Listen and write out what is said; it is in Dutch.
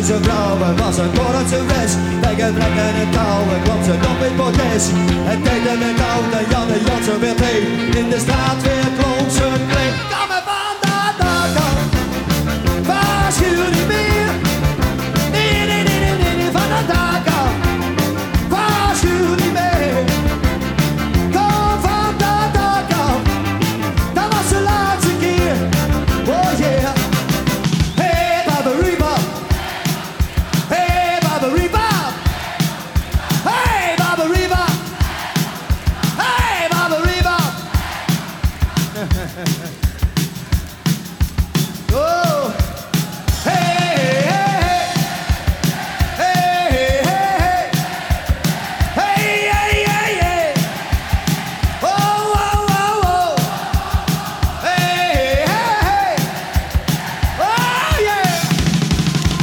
Zijn vrouwen was een kortse west. Bij gebrek en het touwen kwam ze nog in protest. Het deed hem met oud en Janne Jansen werd heen in de straat weer Baba Reba. Hey, Reba. Hey, Reba.